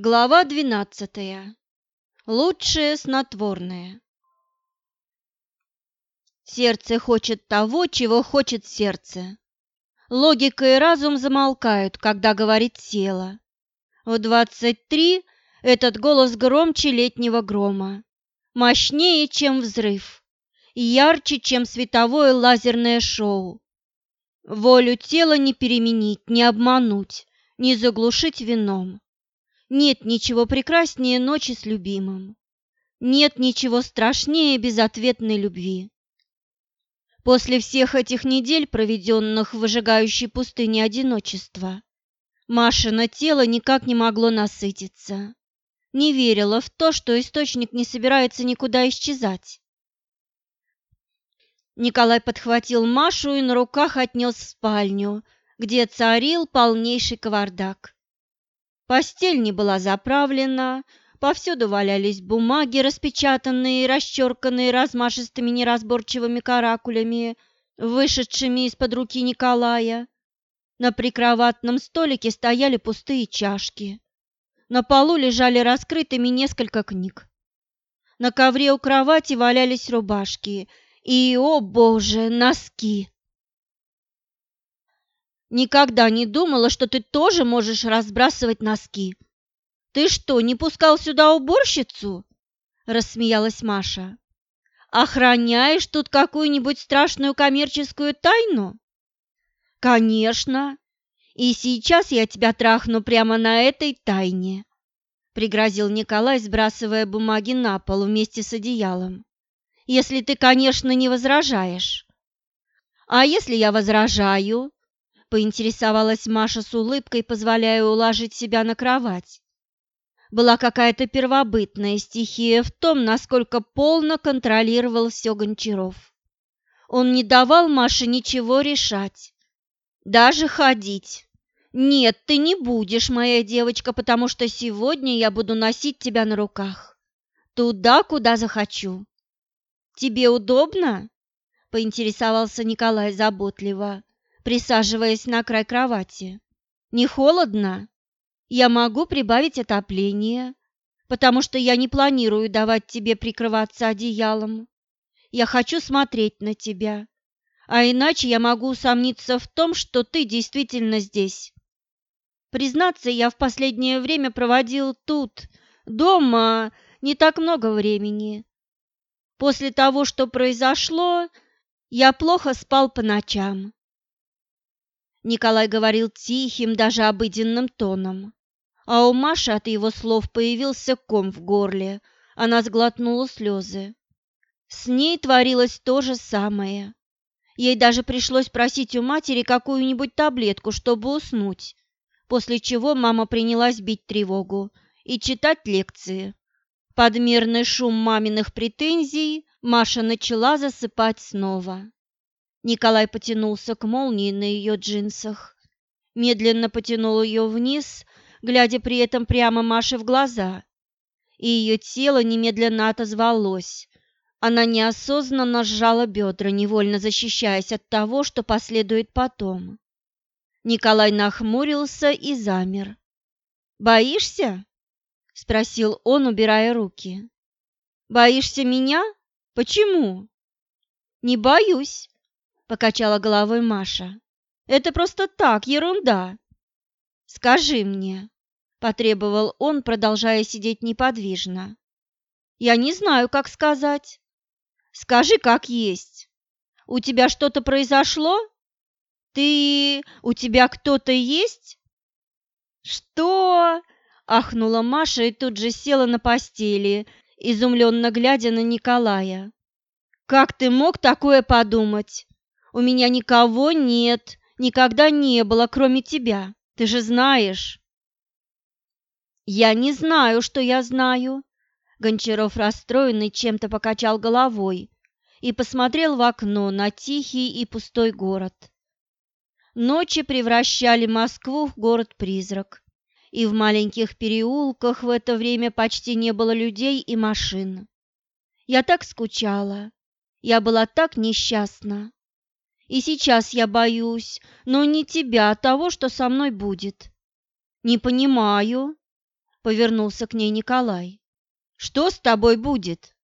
Глава двенадцатая. Лучшее снотворное. Сердце хочет того, чего хочет сердце. Логика и разум замолкают, когда говорит тело. В двадцать три этот голос громче летнего грома, мощнее, чем взрыв, ярче, чем световое лазерное шоу. Волю тела не переменить, не обмануть, не заглушить вином. Нет ничего прекраснее ночи с любимым. Нет ничего страшнее безответной любви. После всех этих недель, проведенных в выжигающей пустыне одиночества, Машина тело никак не могло насытиться. Не верила в то, что источник не собирается никуда исчезать. Николай подхватил Машу и на руках отнес в спальню, где царил полнейший кавардак. Постель не была заправлена, повсюду валялись бумаги, распечатанные и расчерканные размашистыми неразборчивыми каракулями, вышедшими из-под руки Николая. На прикроватном столике стояли пустые чашки. На полу лежали раскрытыми несколько книг. На ковре у кровати валялись рубашки и, о боже, носки. Никогда не думала, что ты тоже можешь разбрасывать носки. Ты что, не пускал сюда уборщицу? Рассмеялась Маша. Охраняешь тут какую-нибудь страшную коммерческую тайну? Конечно. И сейчас я тебя трахну прямо на этой тайне, пригрозил Николай, сбрасывая бумаги на пол вместе с одеялом. Если ты, конечно, не возражаешь. А если я возражаю? Поинтересовалась Маша с улыбкой, позволяя уложить себя на кровать. Была какая-то первобытная стихия в том, насколько полно контролировал все Гончаров. Он не давал Маше ничего решать, даже ходить. Нет, ты не будешь, моя девочка, потому что сегодня я буду носить тебя на руках. Туда, куда захочу. Тебе удобно? Поинтересовался Николай заботливо присаживаясь на край кровати. «Не холодно? Я могу прибавить отопление, потому что я не планирую давать тебе прикрываться одеялом. Я хочу смотреть на тебя, а иначе я могу усомниться в том, что ты действительно здесь. Признаться, я в последнее время проводил тут, дома, не так много времени. После того, что произошло, я плохо спал по ночам. Николай говорил тихим, даже обыденным тоном. А у Маши от его слов появился ком в горле. Она сглотнула слезы. С ней творилось то же самое. Ей даже пришлось просить у матери какую-нибудь таблетку, чтобы уснуть, после чего мама принялась бить тревогу и читать лекции. Подмерный шум маминых претензий Маша начала засыпать снова. Николай потянулся к молнии на ее джинсах, медленно потянул ее вниз, глядя при этом прямо Маше в глаза, и ее тело немедленно отозвалось. Она неосознанно сжала бедра, невольно защищаясь от того, что последует потом. Николай нахмурился и замер. «Боишься?» — спросил он, убирая руки. «Боишься меня? Почему?» «Не боюсь покачала головой Маша. Это просто так, ерунда. Скажи мне, потребовал он, продолжая сидеть неподвижно. Я не знаю, как сказать. Скажи, как есть. У тебя что-то произошло? Ты... у тебя кто-то есть? Что? ахнула Маша и тут же села на постели, изумленно глядя на Николая. Как ты мог такое подумать? У меня никого нет, никогда не было, кроме тебя. Ты же знаешь. Я не знаю, что я знаю. Гончаров, расстроенный, чем-то покачал головой и посмотрел в окно на тихий и пустой город. Ночи превращали Москву в город-призрак, и в маленьких переулках в это время почти не было людей и машин. Я так скучала, я была так несчастна. И сейчас я боюсь, но не тебя, а того, что со мной будет. Не понимаю. — повернулся к ней Николай. «Что с тобой будет?»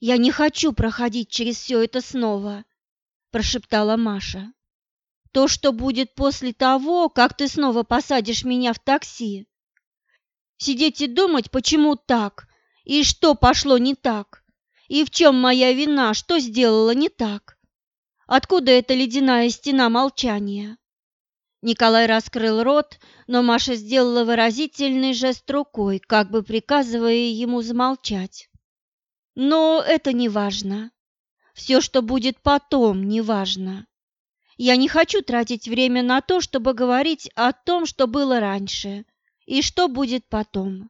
«Я не хочу проходить через все это снова», — прошептала Маша. «То, что будет после того, как ты снова посадишь меня в такси. Сидеть и думать, почему так, и что пошло не так, и в чем моя вина, что сделала не так. Откуда эта ледяная стена молчания?» Николай раскрыл рот, но Маша сделала выразительный жест рукой, как бы приказывая ему замолчать. Но это не важно. Все, что будет потом, не важно. Я не хочу тратить время на то, чтобы говорить о том, что было раньше и что будет потом.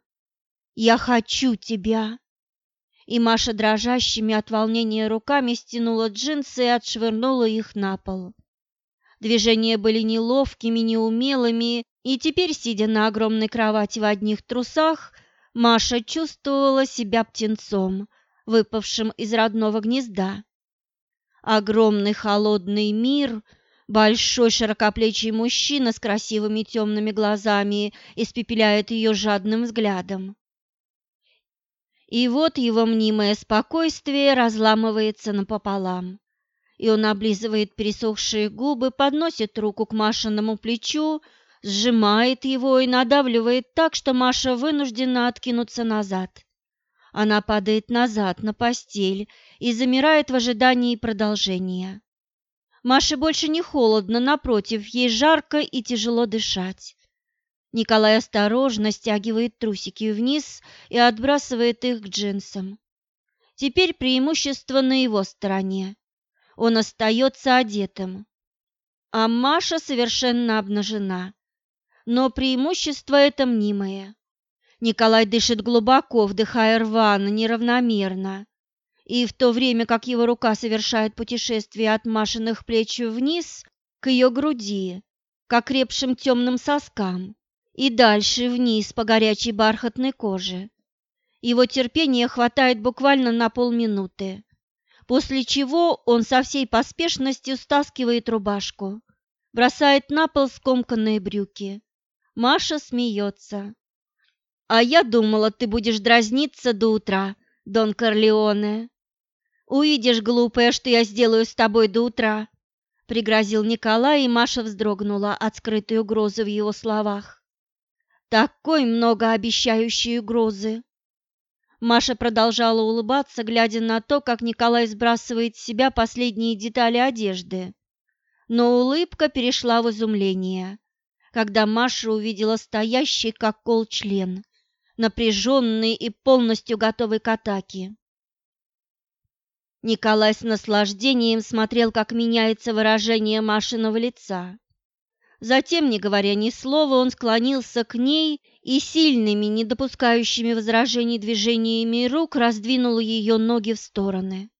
Я хочу тебя. И Маша дрожащими от волнения руками стянула джинсы и отшвырнула их на пол. Движения были неловкими, неумелыми, и теперь, сидя на огромной кровати в одних трусах, Маша чувствовала себя птенцом, выпавшим из родного гнезда. Огромный холодный мир, большой широкоплечий мужчина с красивыми темными глазами испепеляет ее жадным взглядом. И вот его мнимое спокойствие разламывается напополам и он облизывает пересохшие губы, подносит руку к Машиному плечу, сжимает его и надавливает так, что Маша вынуждена откинуться назад. Она падает назад на постель и замирает в ожидании продолжения. Маше больше не холодно, напротив, ей жарко и тяжело дышать. Николай осторожно стягивает трусики вниз и отбрасывает их к джинсам. Теперь преимущество на его стороне он остается одетым, а Маша совершенно обнажена. Но преимущество это мнимое. Николай дышит глубоко, вдыхая рвано, неравномерно. И в то время, как его рука совершает путешествие от Машиных плеч вниз к ее груди, к окрепшим темным соскам, и дальше вниз по горячей бархатной коже. Его терпения хватает буквально на полминуты после чего он со всей поспешностью стаскивает рубашку, бросает на пол скомканные брюки. Маша смеется. «А я думала, ты будешь дразниться до утра, Дон Корлеоне. Увидишь, глупая, что я сделаю с тобой до утра», — пригрозил Николай, и Маша вздрогнула от скрытой угрозы в его словах. «Такой многообещающей угрозы!» Маша продолжала улыбаться, глядя на то, как Николай сбрасывает с себя последние детали одежды. Но улыбка перешла в изумление, когда Маша увидела стоящий как кол член, напряженный и полностью готовый к атаке. Николай с наслаждением смотрел, как меняется выражение Машиного лица. Затем, не говоря ни слова, он склонился к ней и сильными, не допускающими возражений движениями рук раздвинул ее ноги в стороны.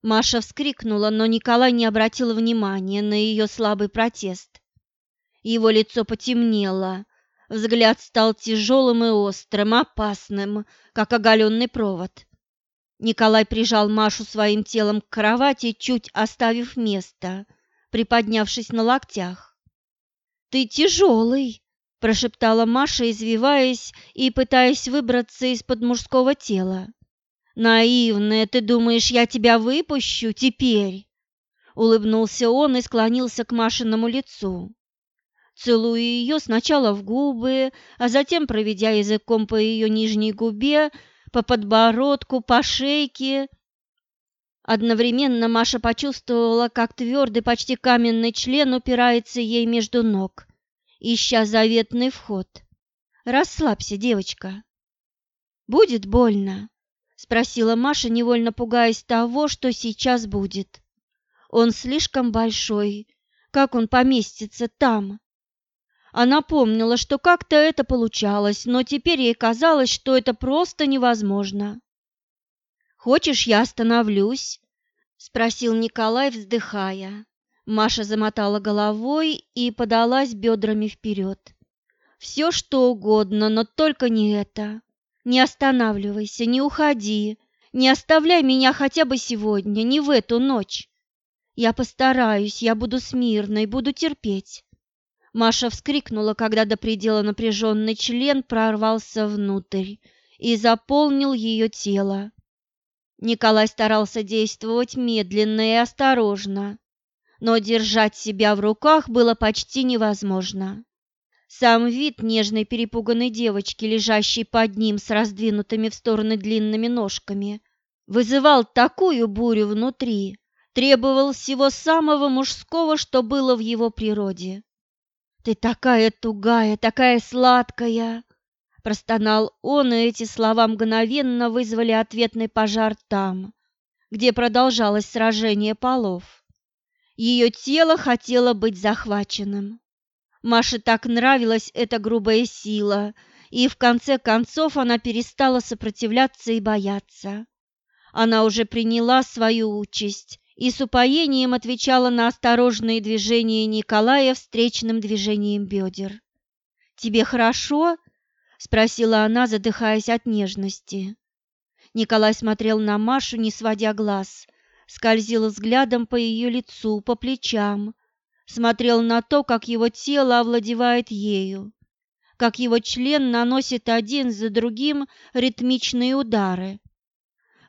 Маша вскрикнула, но Николай не обратил внимания на ее слабый протест. Его лицо потемнело, взгляд стал тяжелым и острым, опасным, как оголенный провод. Николай прижал Машу своим телом к кровати, чуть оставив место, приподнявшись на локтях. «Ты тяжелый!» – прошептала Маша, извиваясь и пытаясь выбраться из-под мужского тела. «Наивная, ты думаешь, я тебя выпущу теперь?» Улыбнулся он и склонился к Машиному лицу. Целуя ее сначала в губы, а затем проведя языком по ее нижней губе, по подбородку, по шейке. Одновременно Маша почувствовала, как твердый, почти каменный член упирается ей между ног, ища заветный вход. «Расслабься, девочка». «Будет больно?» — спросила Маша, невольно пугаясь того, что сейчас будет. «Он слишком большой. Как он поместится там?» Она помнила, что как-то это получалось, но теперь ей казалось, что это просто невозможно. «Хочешь, я остановлюсь?» – спросил Николай, вздыхая. Маша замотала головой и подалась бедрами вперед. «Все что угодно, но только не это. Не останавливайся, не уходи, не оставляй меня хотя бы сегодня, не в эту ночь. Я постараюсь, я буду смирной, буду терпеть. Маша вскрикнула, когда до предела напряженный член прорвался внутрь и заполнил ее тело. Николай старался действовать медленно и осторожно, но держать себя в руках было почти невозможно. Сам вид нежной перепуганной девочки, лежащей под ним с раздвинутыми в стороны длинными ножками, вызывал такую бурю внутри, требовал всего самого мужского, что было в его природе. «Ты такая тугая, такая сладкая!» Простонал он, и эти слова мгновенно вызвали ответный пожар там, где продолжалось сражение полов. Ее тело хотело быть захваченным. Маше так нравилась эта грубая сила, и в конце концов она перестала сопротивляться и бояться. Она уже приняла свою участь и с упоением отвечала на осторожные движения Николая встречным движением бедер. «Тебе хорошо?» — спросила она, задыхаясь от нежности. Николай смотрел на Машу, не сводя глаз, скользил взглядом по ее лицу, по плечам, смотрел на то, как его тело овладевает ею, как его член наносит один за другим ритмичные удары,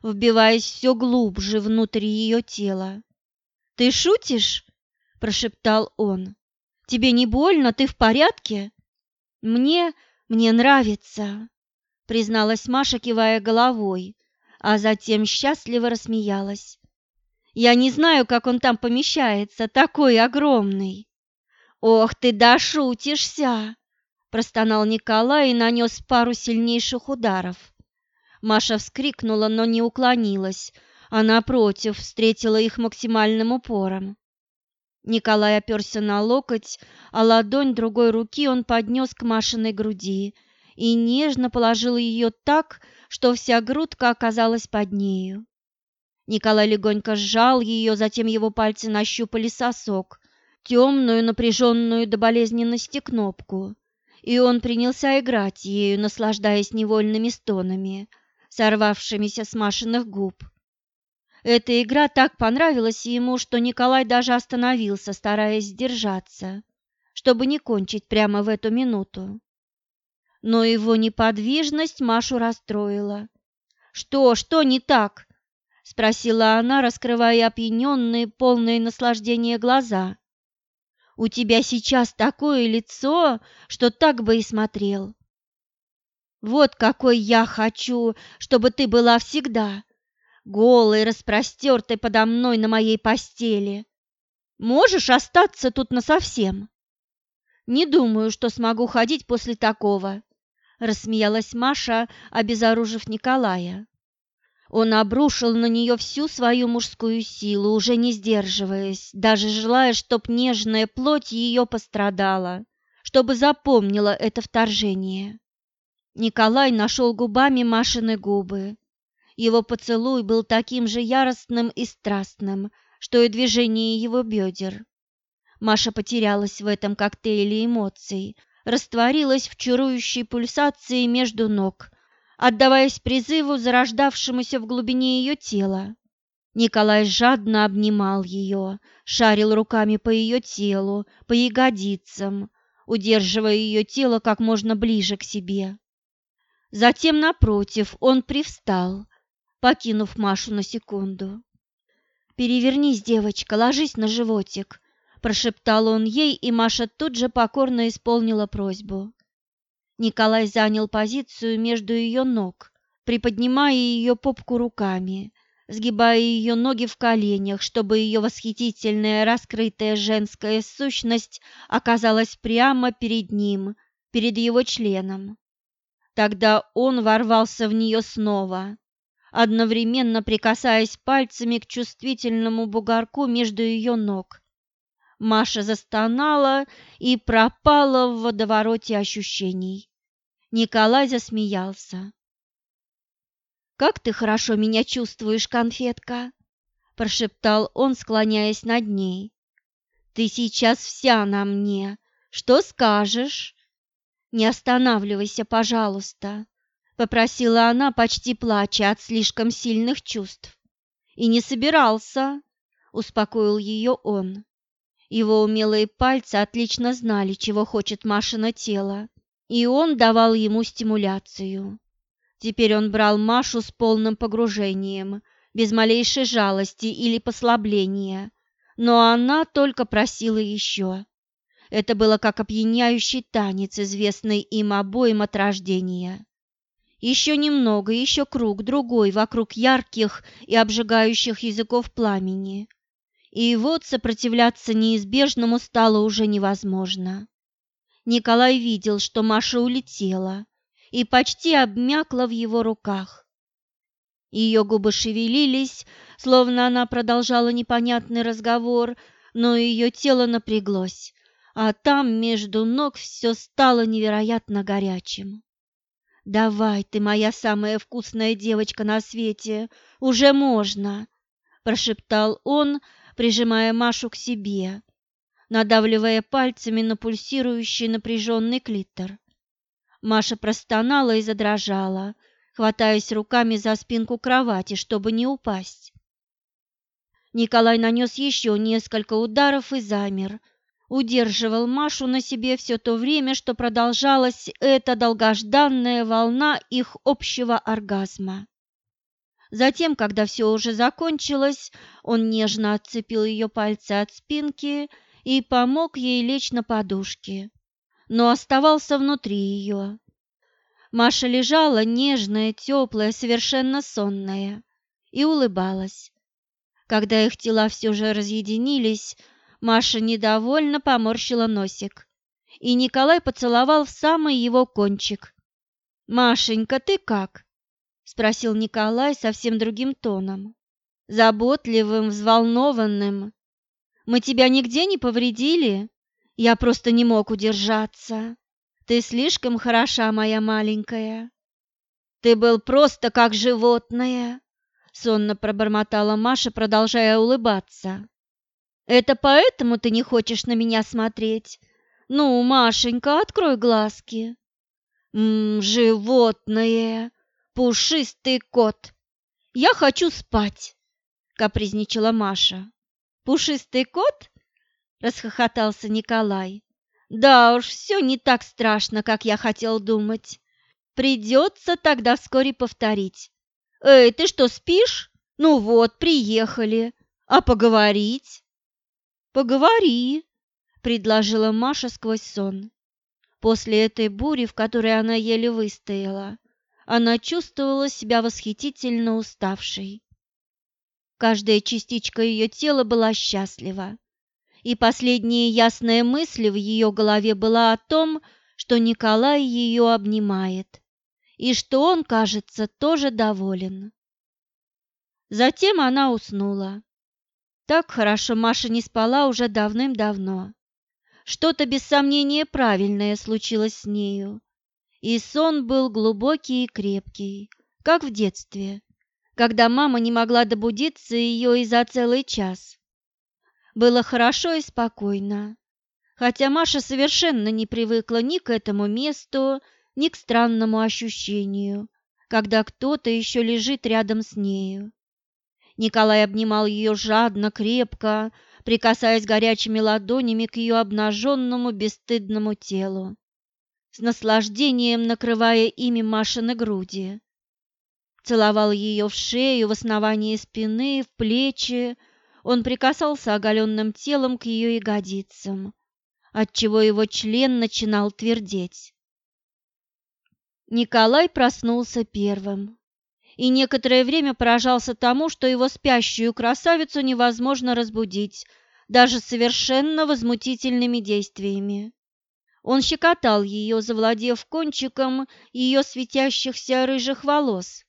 вбиваясь все глубже внутрь ее тела. «Ты шутишь?» – прошептал он. «Тебе не больно? Ты в порядке?» «Мне...» «Мне нравится», — призналась Маша, кивая головой, а затем счастливо рассмеялась. «Я не знаю, как он там помещается, такой огромный». «Ох ты, да шутишься!» – простонал Николай и нанес пару сильнейших ударов. Маша вскрикнула, но не уклонилась, а напротив встретила их максимальным упором. Николай оперся на локоть, а ладонь другой руки он поднес к Машиной груди и нежно положил ее так, что вся грудка оказалась под нею. Николай легонько сжал ее, затем его пальцы нащупали сосок, темную, напряженную до болезненности кнопку, и он принялся играть ею, наслаждаясь невольными стонами, сорвавшимися с Машиных губ. Эта игра так понравилась ему, что Николай даже остановился, стараясь сдержаться, чтобы не кончить прямо в эту минуту. Но его неподвижность Машу расстроила. «Что, что не так?» – спросила она, раскрывая опьяненные, полные наслаждения глаза. «У тебя сейчас такое лицо, что так бы и смотрел. Вот какой я хочу, чтобы ты была всегда!» Голой, распростертой подо мной на моей постели. Можешь остаться тут насовсем?» «Не думаю, что смогу ходить после такого», — рассмеялась Маша, обезоружив Николая. Он обрушил на нее всю свою мужскую силу, уже не сдерживаясь, даже желая, чтоб нежная плоть ее пострадала, чтобы запомнила это вторжение. Николай нашел губами Машины губы, его поцелуй был таким же яростным и страстным, что и движение его бедер. Маша потерялась в этом коктейле эмоций, растворилась в чарующей пульсации между ног, отдаваясь призыву, зарождавшемуся в глубине ее тела. Николай жадно обнимал ее, шарил руками по ее телу, по ягодицам, удерживая ее тело как можно ближе к себе. Затем, напротив, он привстал, покинув Машу на секунду. «Перевернись, девочка, ложись на животик», – прошептал он ей, и Маша тут же покорно исполнила просьбу. Николай занял позицию между ее ног, приподнимая ее попку руками, сгибая ее ноги в коленях, чтобы ее восхитительная раскрытая женская сущность оказалась прямо перед ним, перед его членом. Тогда он ворвался в нее снова, одновременно прикасаясь пальцами к чувствительному бугорку между ее ног. Маша застонала и пропала в водовороте ощущений. Николай засмеялся. «Как ты хорошо меня чувствуешь, конфетка!» – прошептал он, склоняясь над ней. «Ты сейчас вся на мне. Что скажешь?» «Не останавливайся, пожалуйста попросила она, почти плача от слишком сильных чувств. И не собирался, успокоил ее он. Его умелые пальцы отлично знали, чего хочет Машина тело, и он давал ему стимуляцию. Теперь он брал Машу с полным погружением, без малейшей жалости или послабления, но она только просила еще. Это было как опьяняющий танец, известный им обоим от рождения. Еще немного, еще круг, другой, вокруг ярких и обжигающих языков пламени. И вот сопротивляться неизбежному стало уже невозможно. Николай видел, что Маша улетела и почти обмякла в его руках. Ее губы шевелились, словно она продолжала непонятный разговор, но ее тело напряглось, а там между ног все стало невероятно горячим. «Давай, ты моя самая вкусная девочка на свете, уже можно!» – прошептал он, прижимая Машу к себе, надавливая пальцами на пульсирующий напряженный клитор. Маша простонала и задрожала, хватаясь руками за спинку кровати, чтобы не упасть. Николай нанес еще несколько ударов и замер, удерживал Машу на себе все то время, что продолжалась эта долгожданная волна их общего оргазма. Затем, когда все уже закончилось, он нежно отцепил ее пальцы от спинки и помог ей лечь на подушке, но оставался внутри ее. Маша лежала нежная, теплая, совершенно сонная и улыбалась. Когда их тела все же разъединились, Маша недовольно поморщила носик, и Николай поцеловал в самый его кончик. «Машенька, ты как?» – спросил Николай совсем другим тоном, заботливым, взволнованным. «Мы тебя нигде не повредили? Я просто не мог удержаться. Ты слишком хороша, моя маленькая». «Ты был просто как животное», – сонно пробормотала Маша, продолжая улыбаться. Это поэтому ты не хочешь на меня смотреть? Ну, Машенька, открой глазки. Мм, животное, пушистый кот. Я хочу спать, капризничала Маша. Пушистый кот? расхохотался Николай. Да уж, все не так страшно, как я хотел думать. Придется тогда вскоре повторить. Эй, ты что, спишь? Ну вот, приехали. А поговорить? «Поговори», — предложила Маша сквозь сон. После этой бури, в которой она еле выстояла, она чувствовала себя восхитительно уставшей. Каждая частичка ее тела была счастлива, и последняя ясная мысль в ее голове была о том, что Николай ее обнимает, и что он, кажется, тоже доволен. Затем она уснула. Так хорошо Маша не спала уже давным-давно. Что-то без сомнения правильное случилось с нею. И сон был глубокий и крепкий, как в детстве, когда мама не могла добудиться ее и за целый час. Было хорошо и спокойно, хотя Маша совершенно не привыкла ни к этому месту, ни к странному ощущению, когда кто-то еще лежит рядом с нею. Николай обнимал ее жадно, крепко, прикасаясь горячими ладонями к ее обнаженному бесстыдному телу, с наслаждением накрывая ими Машины груди. Целовал ее в шею, в основании спины, в плечи, он прикасался оголенным телом к ее ягодицам, отчего его член начинал твердеть. Николай проснулся первым и некоторое время поражался тому, что его спящую красавицу невозможно разбудить, даже совершенно возмутительными действиями. Он щекотал ее, завладев кончиком ее светящихся рыжих волос,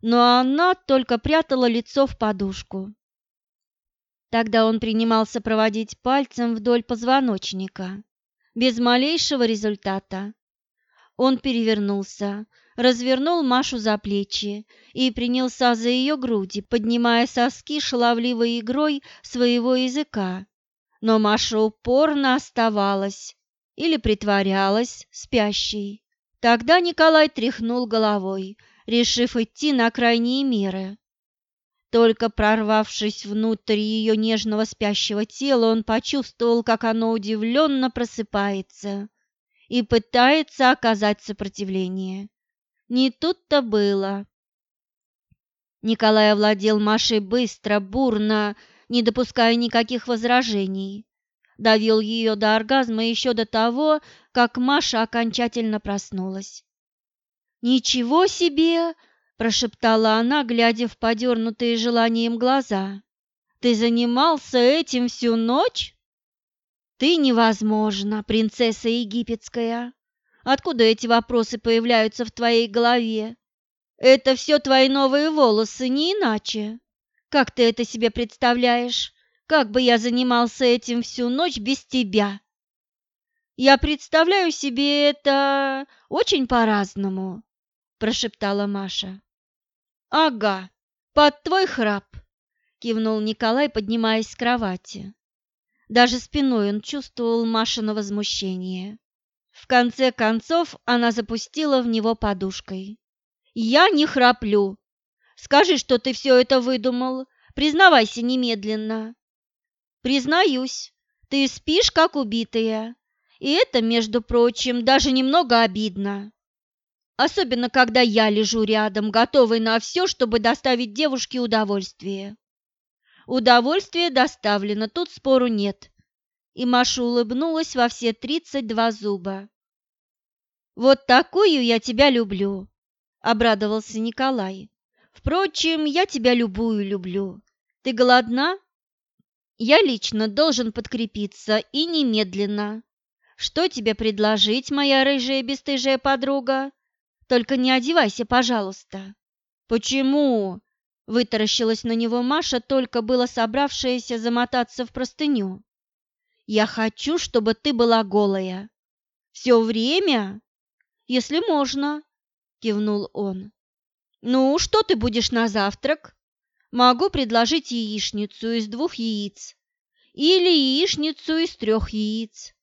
но она только прятала лицо в подушку. Тогда он принимался проводить пальцем вдоль позвоночника, без малейшего результата. Он перевернулся, развернул Машу за плечи и принялся за ее груди, поднимая соски шаловливой игрой своего языка. Но Маша упорно оставалась или притворялась спящей. Тогда Николай тряхнул головой, решив идти на крайние меры. Только прорвавшись внутрь ее нежного спящего тела, он почувствовал, как оно удивленно просыпается и пытается оказать сопротивление. Не тут-то было. Николай овладел Машей быстро, бурно, не допуская никаких возражений. Довел ее до оргазма еще до того, как Маша окончательно проснулась. «Ничего себе!» – прошептала она, глядя в подернутые желанием глаза. «Ты занимался этим всю ночь?» «Ты невозможна, принцесса египетская. Откуда эти вопросы появляются в твоей голове? Это все твои новые волосы, не иначе. Как ты это себе представляешь? Как бы я занимался этим всю ночь без тебя?» «Я представляю себе это очень по-разному», – прошептала Маша. «Ага, под твой храп!» – кивнул Николай, поднимаясь с кровати. Даже спиной он чувствовал Машино возмущение. В конце концов она запустила в него подушкой. «Я не храплю. Скажи, что ты все это выдумал. Признавайся немедленно». «Признаюсь, ты спишь, как убитая. И это, между прочим, даже немного обидно». Особенно, когда я лежу рядом, готовый на все, чтобы доставить девушке удовольствие. Удовольствие доставлено, тут спору нет. И Маша улыбнулась во все тридцать два зуба. «Вот такую я тебя люблю», — обрадовался Николай. «Впрочем, я тебя любую люблю. Ты голодна?» «Я лично должен подкрепиться и немедленно. Что тебе предложить, моя рыжая бесстыжая подруга?» Только не одевайся, пожалуйста. Почему? Вытаращилась на него Маша, только было собравшаяся замотаться в простыню. Я хочу, чтобы ты была голая. Все время? Если можно, кивнул он. Ну, что ты будешь на завтрак? Могу предложить яичницу из двух яиц. Или яичницу из трех яиц.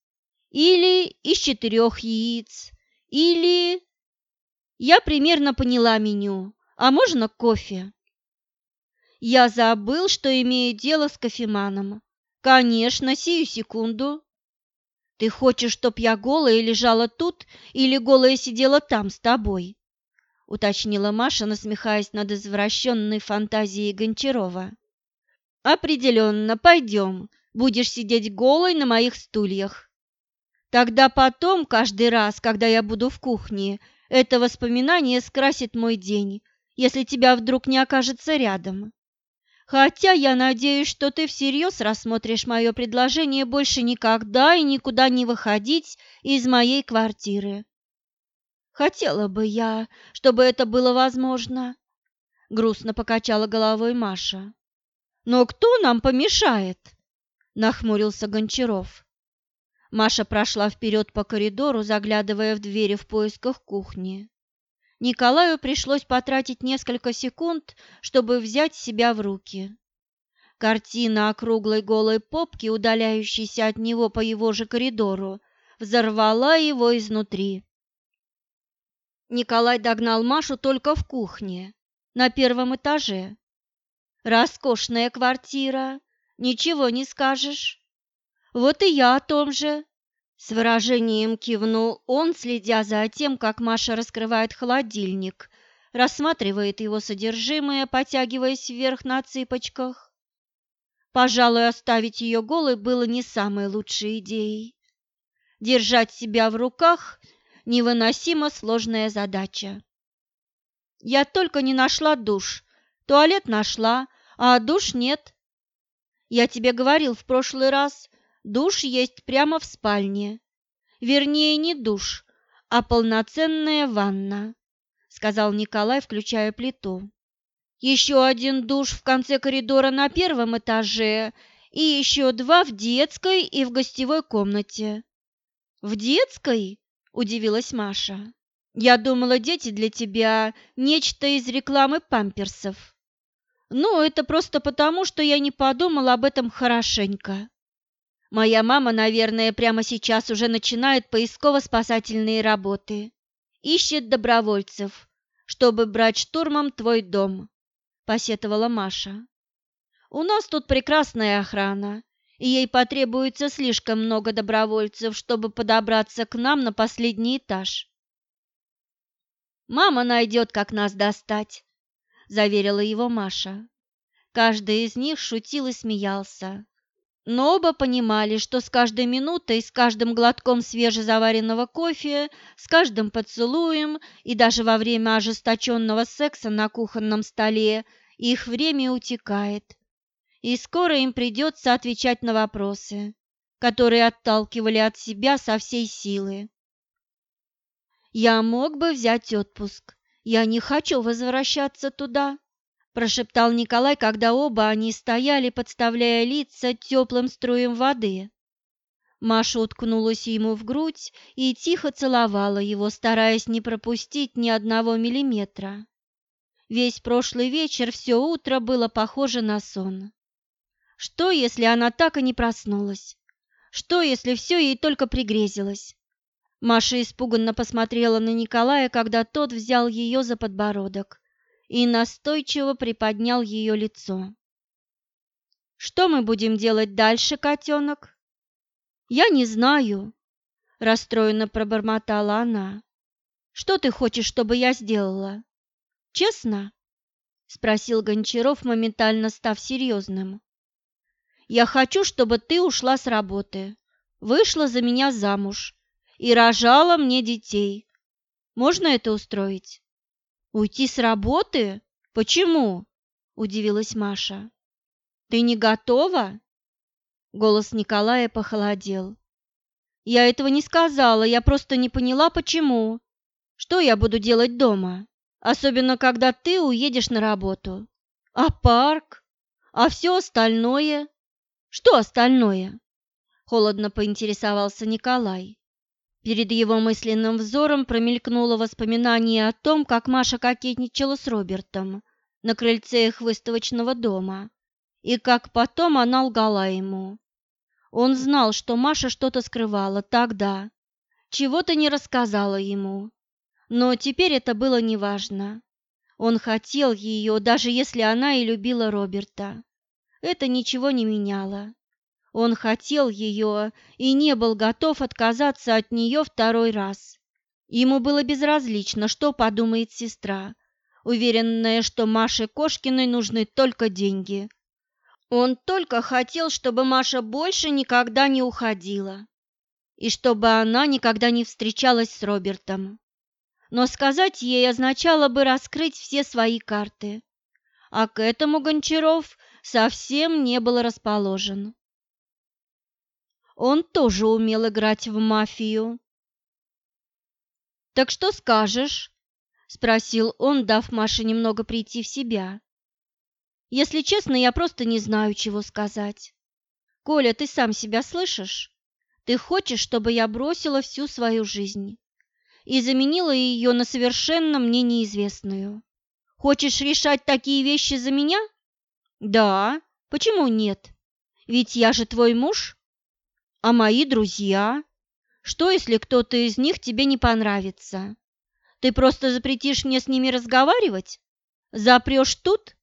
Или из четырех яиц. Или... Я примерно поняла меню. А можно кофе? Я забыл, что имею дело с кофеманом. Конечно, сию секунду. Ты хочешь, чтоб я голая лежала тут или голая сидела там с тобой? уточнила Маша, насмехаясь над извращенной фантазией Гончарова. Определенно, пойдем. Будешь сидеть голой на моих стульях. Тогда потом, каждый раз, когда я буду в кухне, это воспоминание скрасит мой день, если тебя вдруг не окажется рядом. Хотя я надеюсь, что ты всерьез рассмотришь мое предложение больше никогда и никуда не выходить из моей квартиры. Хотела бы я, чтобы это было возможно, грустно покачала головой Маша. Но кто нам помешает? нахмурился Гончаров. Маша прошла вперед по коридору, заглядывая в двери в поисках кухни. Николаю пришлось потратить несколько секунд, чтобы взять себя в руки. Картина округлой голой попки, удаляющейся от него по его же коридору, взорвала его изнутри. Николай догнал Машу только в кухне, на первом этаже. Роскошная квартира, ничего не скажешь. Вот и я о том же. С выражением кивнул он, следя за тем, как Маша раскрывает холодильник, рассматривает его содержимое, потягиваясь вверх на цыпочках. Пожалуй, оставить ее голой было не самой лучшей идеей. Держать себя в руках – невыносимо сложная задача. Я только не нашла душ. Туалет нашла, а душ нет. Я тебе говорил в прошлый раз, Душ есть прямо в спальне. Вернее, не душ, а полноценная ванна, сказал Николай, включая плиту. Еще один душ в конце коридора на первом этаже и еще два в детской и в гостевой комнате. В детской? удивилась Маша. Я думала, дети для тебя нечто из рекламы памперсов. Ну, это просто потому, что я не подумала об этом хорошенько. Моя мама, наверное, прямо сейчас уже начинает поисково-спасательные работы. Ищет добровольцев, чтобы брать штурмом твой дом. – посетовала Маша. «У нас тут прекрасная охрана, и ей потребуется слишком много добровольцев, чтобы подобраться к нам на последний этаж». «Мама найдет, как нас достать», – заверила его Маша. Каждый из них шутил и смеялся. Но оба понимали, что с каждой минутой, с каждым глотком свежезаваренного кофе, с каждым поцелуем и даже во время ожесточенного секса на кухонном столе их время утекает. И скоро им придется отвечать на вопросы, которые отталкивали от себя со всей силы. «Я мог бы взять отпуск. Я не хочу возвращаться туда», прошептал Николай, когда оба они стояли, подставляя лица теплым струем воды. Маша уткнулась ему в грудь и тихо целовала его, стараясь не пропустить ни одного миллиметра. Весь прошлый вечер все утро было похоже на сон. Что, если она так и не проснулась? Что, если все ей только пригрезилось? Маша испуганно посмотрела на Николая, когда тот взял ее за подбородок и настойчиво приподнял ее лицо. «Что мы будем делать дальше, котенок?» «Я не знаю», – расстроенно пробормотала она. «Что ты хочешь, чтобы я сделала? Честно?» – спросил Гончаров, моментально став серьезным. «Я хочу, чтобы ты ушла с работы, вышла за меня замуж и рожала мне детей. Можно это устроить?» «Уйти с работы? Почему?» – удивилась Маша. «Ты не готова?» Голос Николая похолодел. «Я этого не сказала, я просто не поняла, почему. Что я буду делать дома? Особенно, когда ты уедешь на работу. А парк? А все остальное? Что остальное?» Холодно поинтересовался Николай. Перед его мысленным взором промелькнуло воспоминание о том, как Маша кокетничала с Робертом на крыльце их выставочного дома, и как потом она лгала ему. Он знал, что Маша что-то скрывала тогда, чего-то не рассказала ему, но теперь это было неважно. Он хотел ее, даже если она и любила Роберта. Это ничего не меняло. Он хотел ее и не был готов отказаться от нее второй раз. Ему было безразлично, что подумает сестра, уверенная, что Маше Кошкиной нужны только деньги. Он только хотел, чтобы Маша больше никогда не уходила и чтобы она никогда не встречалась с Робертом. Но сказать ей означало бы раскрыть все свои карты, а к этому Гончаров совсем не был расположен. Он тоже умел играть в мафию. «Так что скажешь?» – спросил он, дав Маше немного прийти в себя. «Если честно, я просто не знаю, чего сказать. Коля, ты сам себя слышишь? Ты хочешь, чтобы я бросила всю свою жизнь и заменила ее на совершенно мне неизвестную? Хочешь решать такие вещи за меня? Да, почему нет? Ведь я же твой муж». А мои друзья? Что, если кто-то из них тебе не понравится? Ты просто запретишь мне с ними разговаривать? Запрешь тут?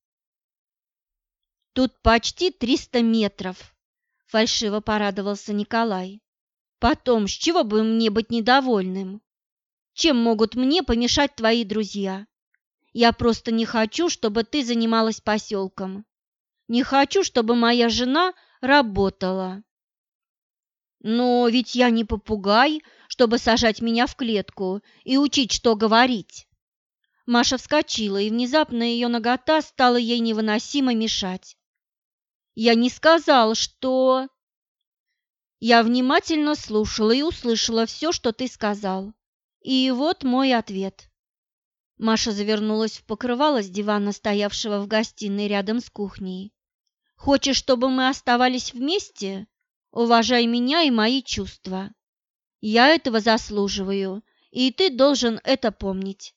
Тут почти триста метров, фальшиво порадовался Николай. Потом, с чего бы мне быть недовольным? Чем могут мне помешать твои друзья? Я просто не хочу, чтобы ты занималась поселком. Не хочу, чтобы моя жена работала. Но ведь я не попугай, чтобы сажать меня в клетку и учить, что говорить. Маша вскочила, и внезапно ее нагота стала ей невыносимо мешать. Я не сказал, что... Я внимательно слушала и услышала все, что ты сказал. И вот мой ответ. Маша завернулась в покрывало с дивана, стоявшего в гостиной рядом с кухней. «Хочешь, чтобы мы оставались вместе?» Уважай меня и мои чувства. Я этого заслуживаю, и ты должен это помнить.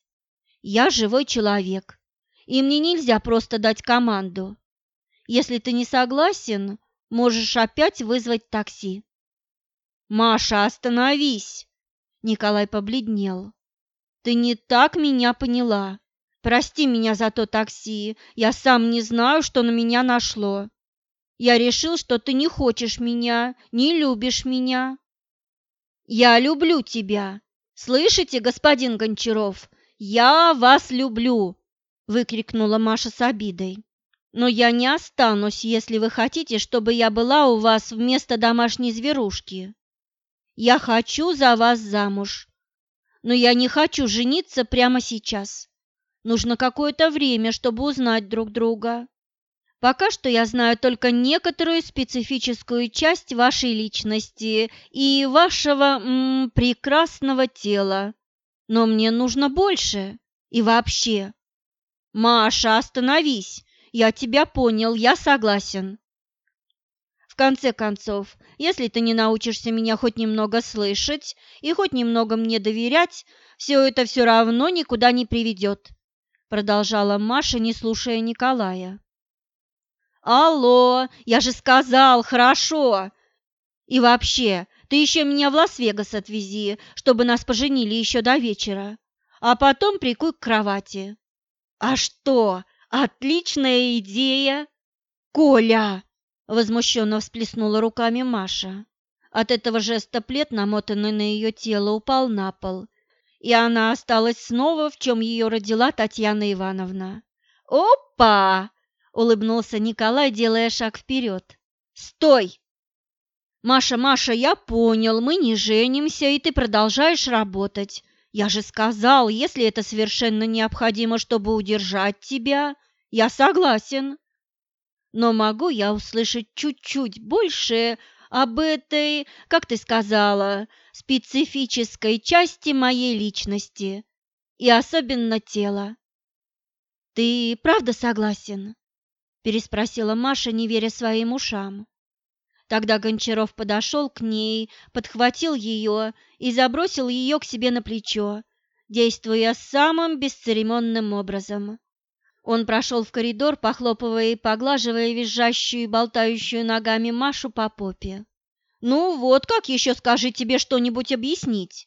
Я живой человек, и мне нельзя просто дать команду. Если ты не согласен, можешь опять вызвать такси. Маша, остановись! Николай побледнел. Ты не так меня поняла. Прости меня за то такси, я сам не знаю, что на меня нашло. Я решил, что ты не хочешь меня, не любишь меня. Я люблю тебя. Слышите, господин Гончаров? Я вас люблю, выкрикнула Маша с обидой. Но я не останусь, если вы хотите, чтобы я была у вас вместо домашней зверушки. Я хочу за вас замуж. Но я не хочу жениться прямо сейчас. Нужно какое-то время, чтобы узнать друг друга. Пока что я знаю только некоторую специфическую часть вашей личности и вашего м, прекрасного тела. Но мне нужно больше. И вообще. Маша, остановись. Я тебя понял, я согласен. В конце концов, если ты не научишься меня хоть немного слышать и хоть немного мне доверять, все это все равно никуда не приведет продолжала Маша, не слушая Николая. Алло, я же сказал, хорошо. И вообще, ты еще меня в Лас-Вегас отвези, чтобы нас поженили еще до вечера, а потом прикуй к кровати. А что? Отличная идея. Коля, возмущенно всплеснула руками Маша. От этого жеста плед, намотанный на ее тело, упал на пол, и она осталась снова, в чем ее родила Татьяна Ивановна. «Опа!» – улыбнулся Николай, делая шаг вперед. «Стой!» «Маша, Маша, я понял, мы не женимся, и ты продолжаешь работать. Я же сказал, если это совершенно необходимо, чтобы удержать тебя, я согласен. Но могу я услышать чуть-чуть больше об этой, как ты сказала, специфической части моей личности и особенно тела. «Ты правда согласен?» – переспросила Маша, не веря своим ушам. Тогда Гончаров подошел к ней, подхватил ее и забросил ее к себе на плечо, действуя самым бесцеремонным образом. Он прошел в коридор, похлопывая и поглаживая визжащую и болтающую ногами Машу по попе. «Ну вот, как еще скажи тебе что-нибудь объяснить?»